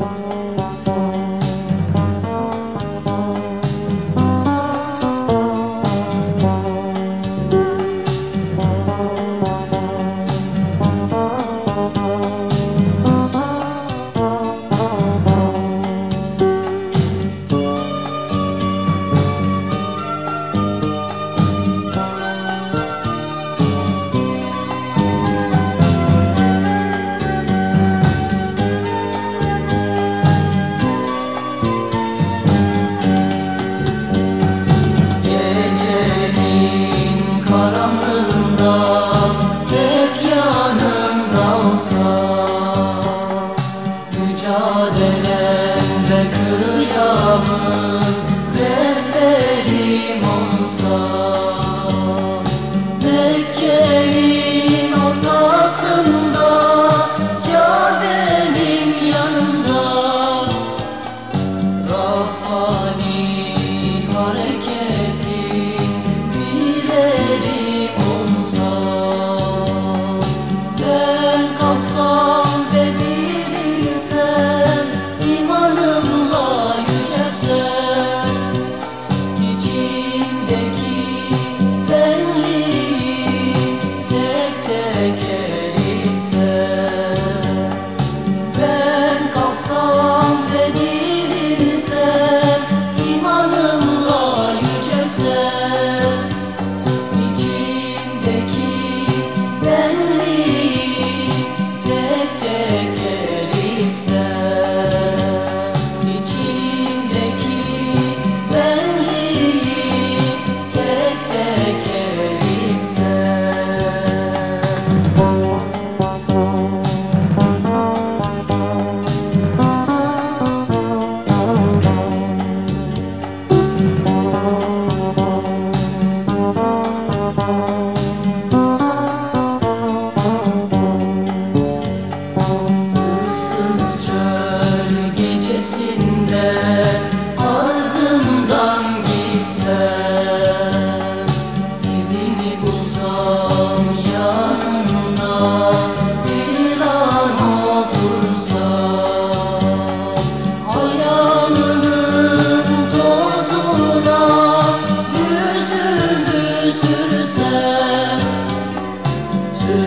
Bye. some.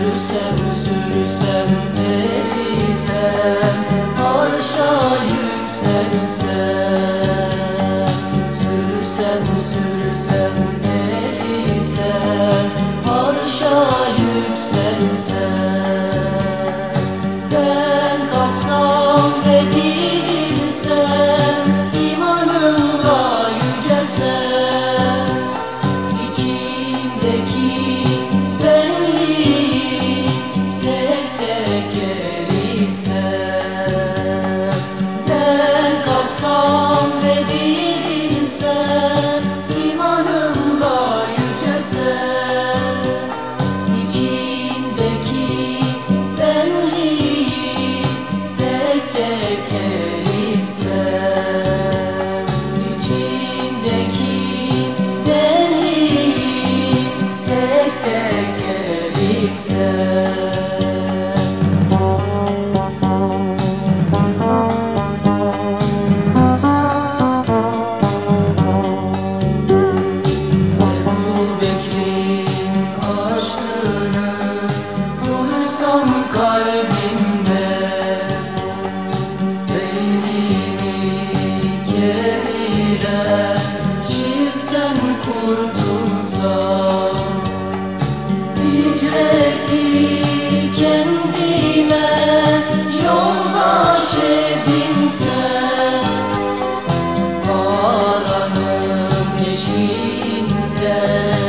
Ölsem sürüsem de bilsem Yeah.